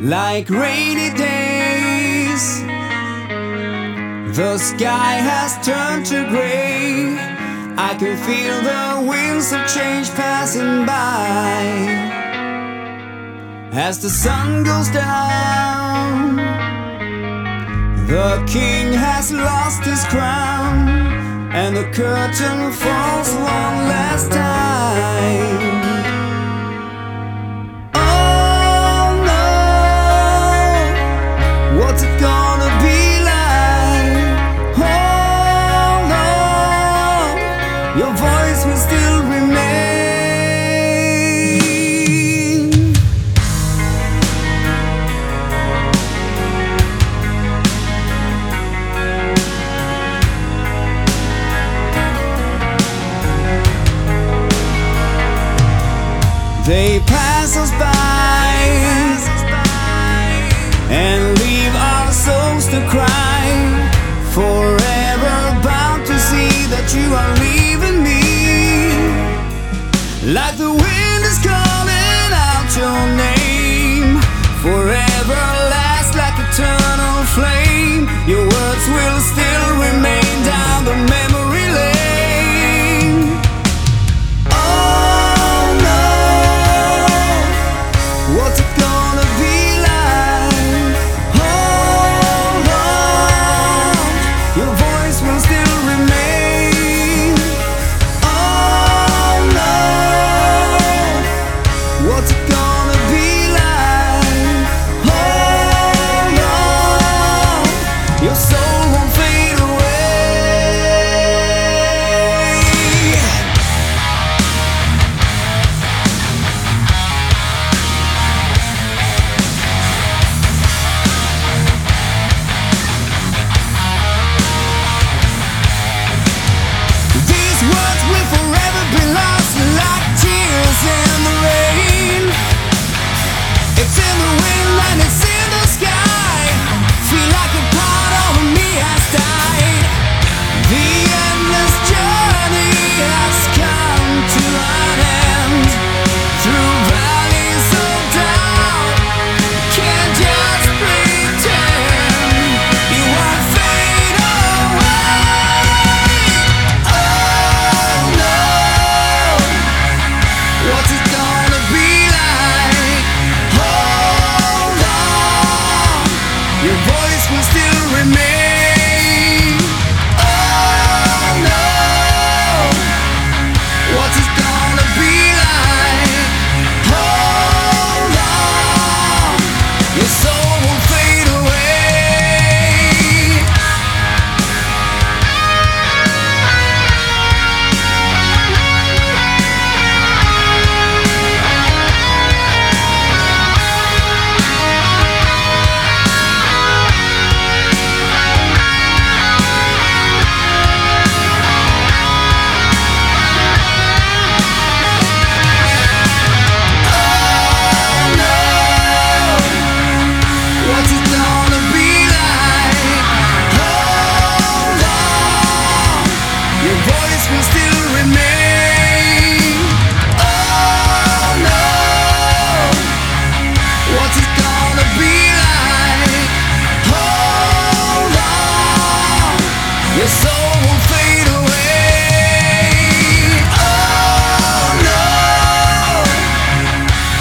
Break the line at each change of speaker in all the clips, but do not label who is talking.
like rainy days. The sky has turned to gray. I can feel the winds of change passing by. As the sun goes down, the king has lost his crown, and the curtain falls one last time. They pass us by and leave our souls to cry. Forever bound to see that you are leaving me like the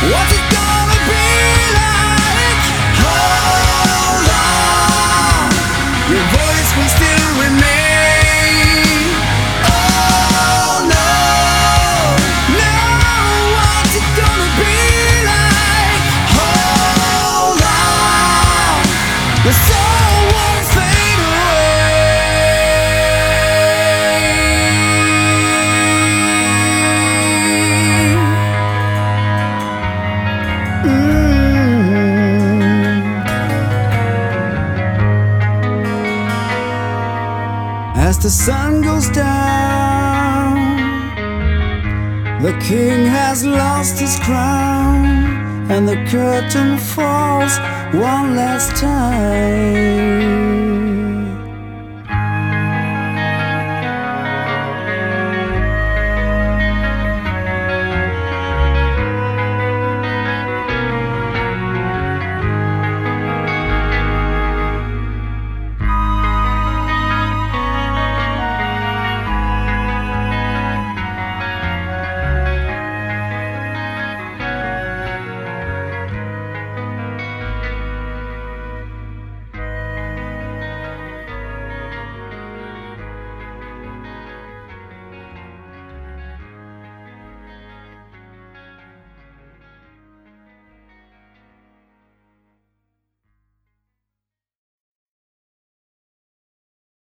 What's it the sun goes down, the king has lost his crown, and the curtain falls one last time.